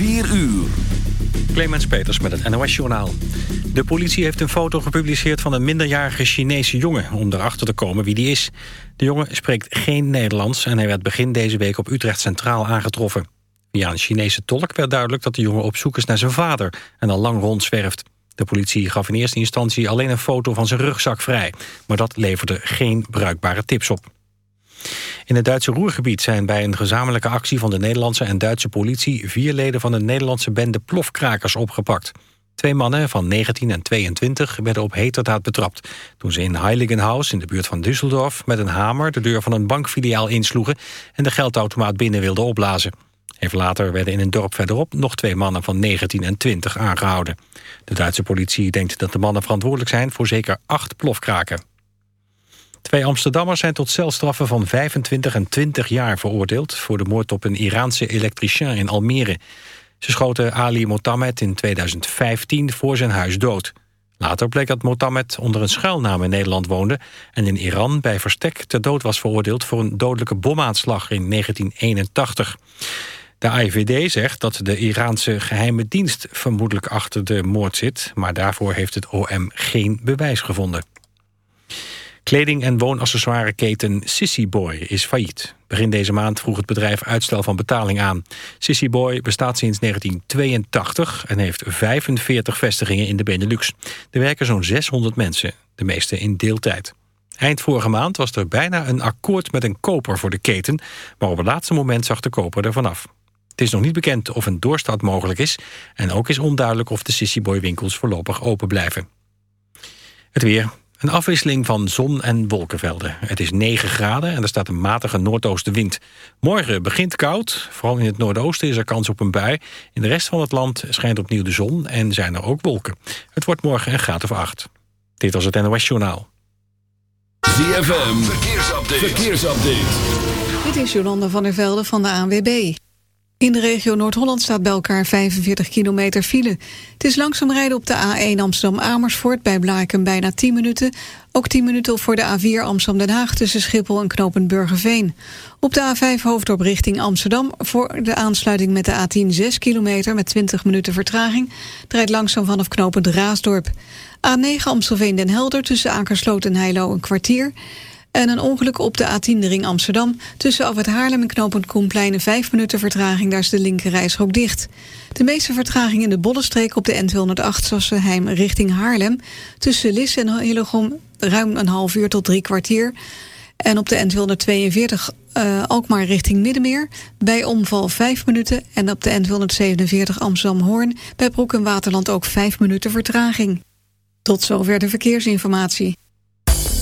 4 uur. Clemens Peters met het NOS-journaal. De politie heeft een foto gepubliceerd van een minderjarige Chinese jongen... om erachter te komen wie die is. De jongen spreekt geen Nederlands... en hij werd begin deze week op Utrecht Centraal aangetroffen. Via een Chinese tolk werd duidelijk dat de jongen op zoek is naar zijn vader... en al lang rondzwerft. De politie gaf in eerste instantie alleen een foto van zijn rugzak vrij... maar dat leverde geen bruikbare tips op. In het Duitse Roergebied zijn bij een gezamenlijke actie van de Nederlandse en Duitse politie vier leden van een Nederlandse bende plofkrakers opgepakt. Twee mannen van 19 en 22 werden op heterdaad betrapt... toen ze in Heiligenhaus in de buurt van Düsseldorf... met een hamer de deur van een bankfiliaal insloegen... en de geldautomaat binnen wilden opblazen. Even later werden in een dorp verderop nog twee mannen van 19 en 20 aangehouden. De Duitse politie denkt dat de mannen verantwoordelijk zijn voor zeker acht plofkraken. Twee Amsterdammers zijn tot celstraffen van 25 en 20 jaar veroordeeld... voor de moord op een Iraanse elektricien in Almere. Ze schoten Ali Motammed in 2015 voor zijn huis dood. Later bleek dat Motammed onder een schuilnaam in Nederland woonde... en in Iran bij verstek ter dood was veroordeeld... voor een dodelijke bomaanslag in 1981. De AIVD zegt dat de Iraanse geheime dienst vermoedelijk achter de moord zit... maar daarvoor heeft het OM geen bewijs gevonden. Kleding- en woonaccessoireketen Sissy Boy is failliet. Begin deze maand vroeg het bedrijf uitstel van betaling aan. Sissy Boy bestaat sinds 1982 en heeft 45 vestigingen in de Benelux. Er werken zo'n 600 mensen, de meeste in deeltijd. Eind vorige maand was er bijna een akkoord met een koper voor de keten... maar op het laatste moment zag de koper er vanaf. Het is nog niet bekend of een doorstart mogelijk is... en ook is onduidelijk of de Sissy Boy winkels voorlopig open blijven. Het weer. Een afwisseling van zon- en wolkenvelden. Het is 9 graden en er staat een matige noordoostenwind. Morgen begint koud. Vooral in het noordoosten is er kans op een bui. In de rest van het land schijnt opnieuw de zon en zijn er ook wolken. Het wordt morgen een graad of 8. Dit was het NOS Journaal. ZFM, verkeersupdate. verkeersupdate. Dit is Jolanda van der Velde van de ANWB. In de regio Noord-Holland staat bij elkaar 45 kilometer file. Het is langzaam rijden op de A1 Amsterdam-Amersfoort... bij Blaken bijna 10 minuten. Ook 10 minuten voor de A4 Amsterdam-Den Haag... tussen Schiphol en Knopend Burgerveen. Op de A5 Hoofddorp richting Amsterdam... voor de aansluiting met de A10 6 kilometer... met 20 minuten vertraging... draait langzaam vanaf Knopend Raasdorp. A9 Amstelveen-Den Helder tussen Akersloot en Heilo een kwartier... En een ongeluk op de A10 ring Amsterdam. Tussen af het Haarlem en knooppunt Koenplein 5 minuten vertraging. Daar is de linkerrijstrook dicht. De meeste vertraging in de Bollestreek op de N208 Sassenheim richting Haarlem. Tussen Lis en Hillegom ruim een half uur tot drie kwartier. En op de N242 uh, Alkmaar richting Middenmeer. Bij omval 5 minuten. En op de N247 Amsterdam-Hoorn. Bij Broek en Waterland ook 5 minuten vertraging. Tot zover de verkeersinformatie.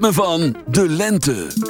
ritme van de lente.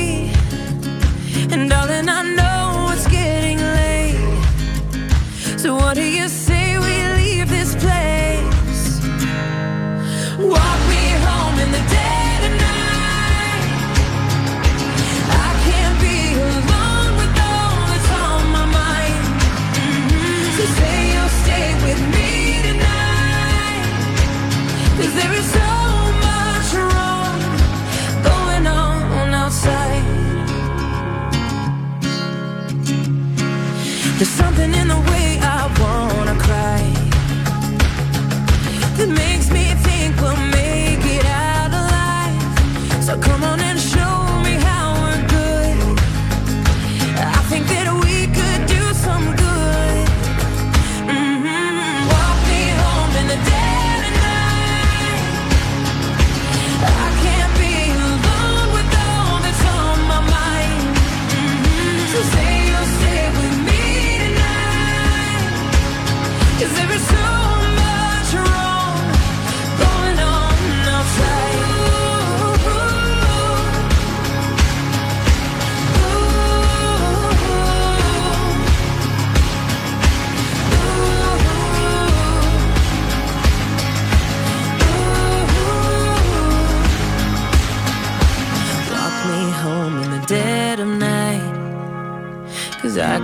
And darling, I know it's getting late. So what do you say?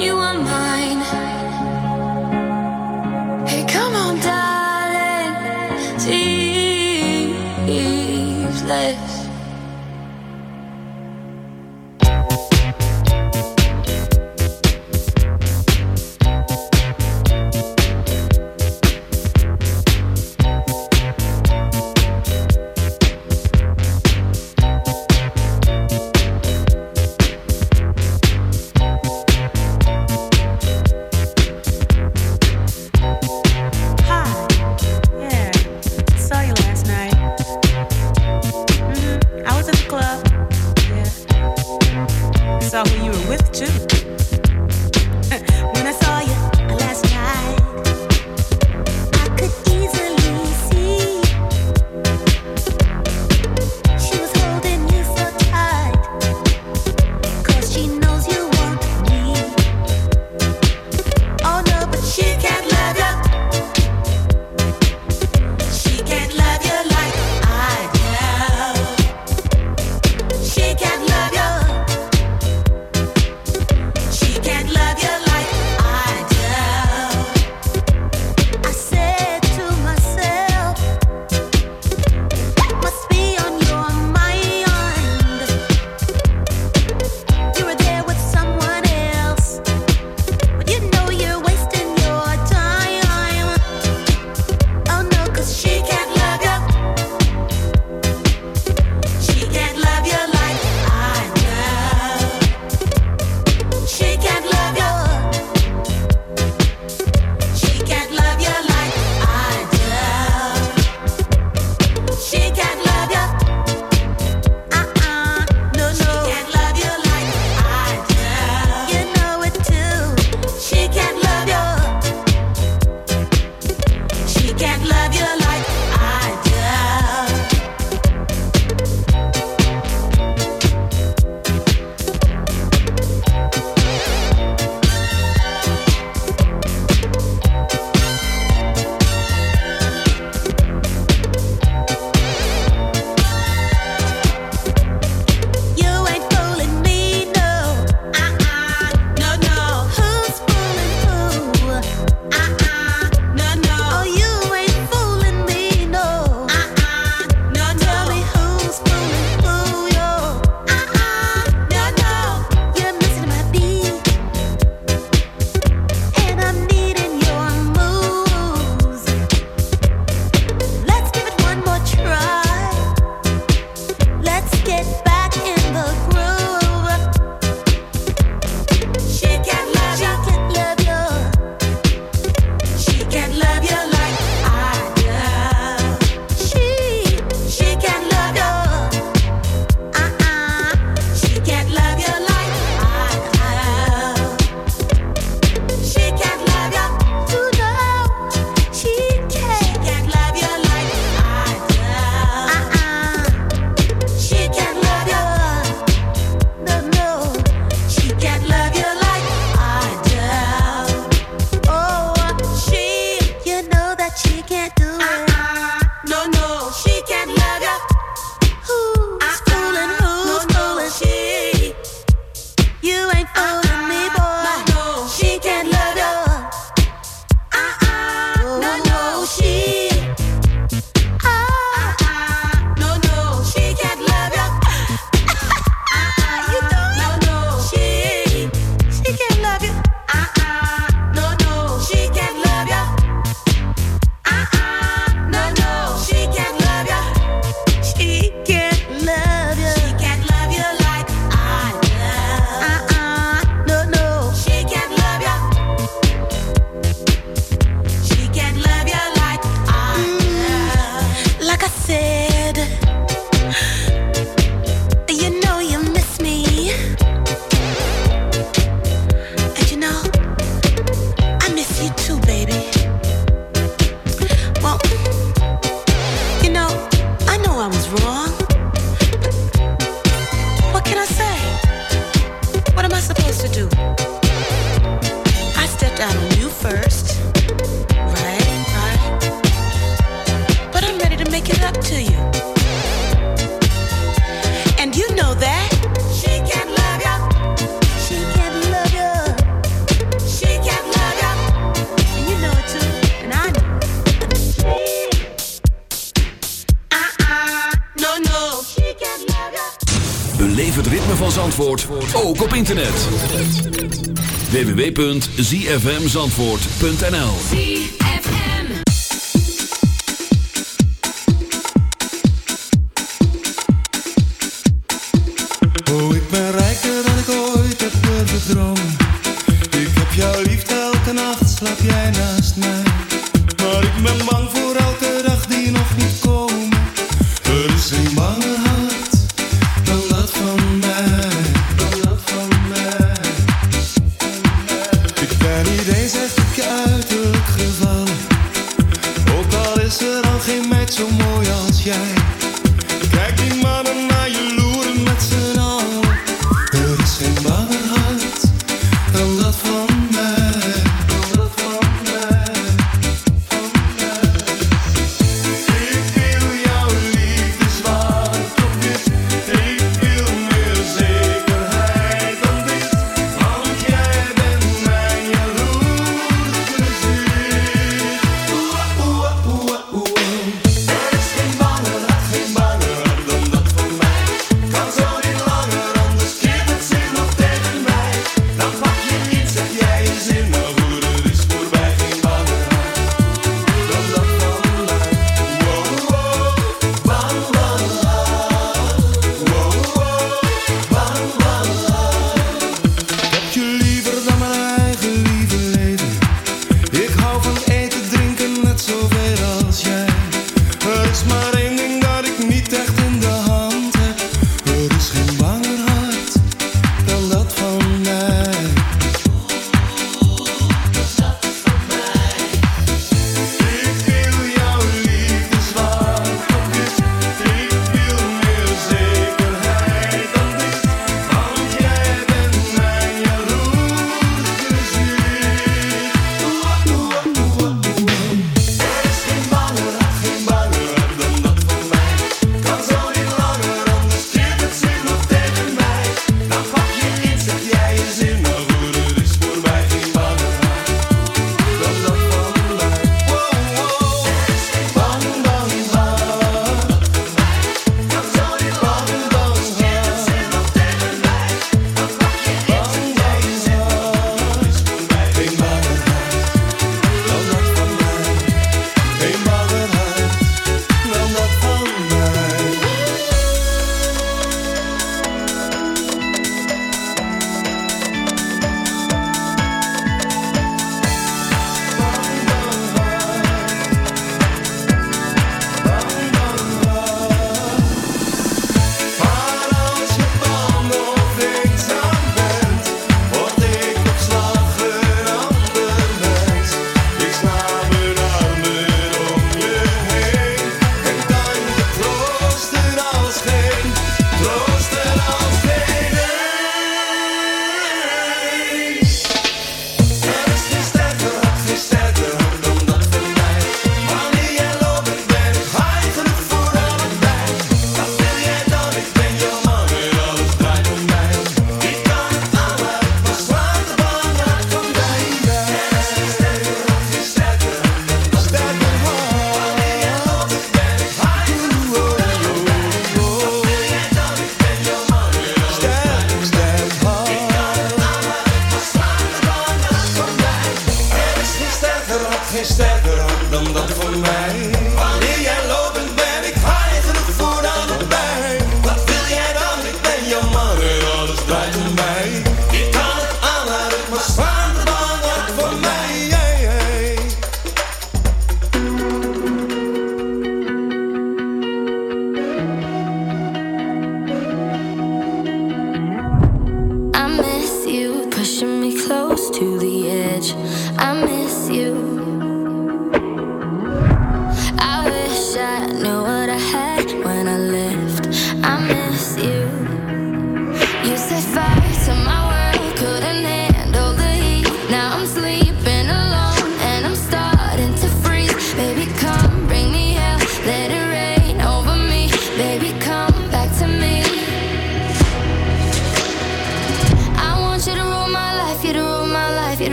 You are mine. www.zfmzandvoort.nl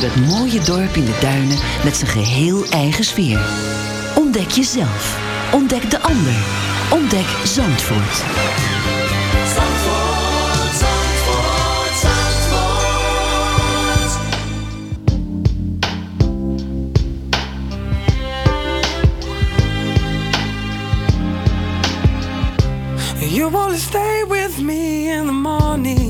door dat mooie dorp in de duinen met zijn geheel eigen sfeer. Ontdek jezelf. Ontdek de ander. Ontdek Zandvoort. Zandvoort, Zandvoort, Zandvoort. You only stay with me in the morning.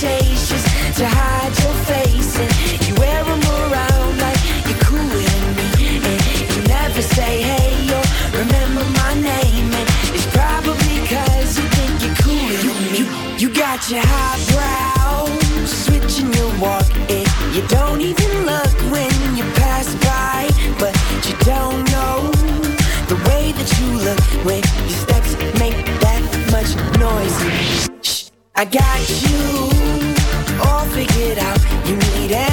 just to hide your face, and you wear them around like you're cooler than me. And you never say hey or remember my name, and it's probably cause you think you're cooler than me. You, you got your highbrow switching your walk, and you don't even look when I got you all figured out. You need everyone's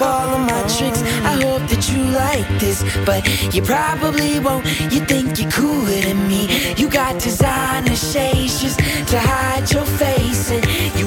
up all of my tricks. I hope that you like this, but you probably won't. You think you're cooler than me. You got designer shades just to hide your face, and you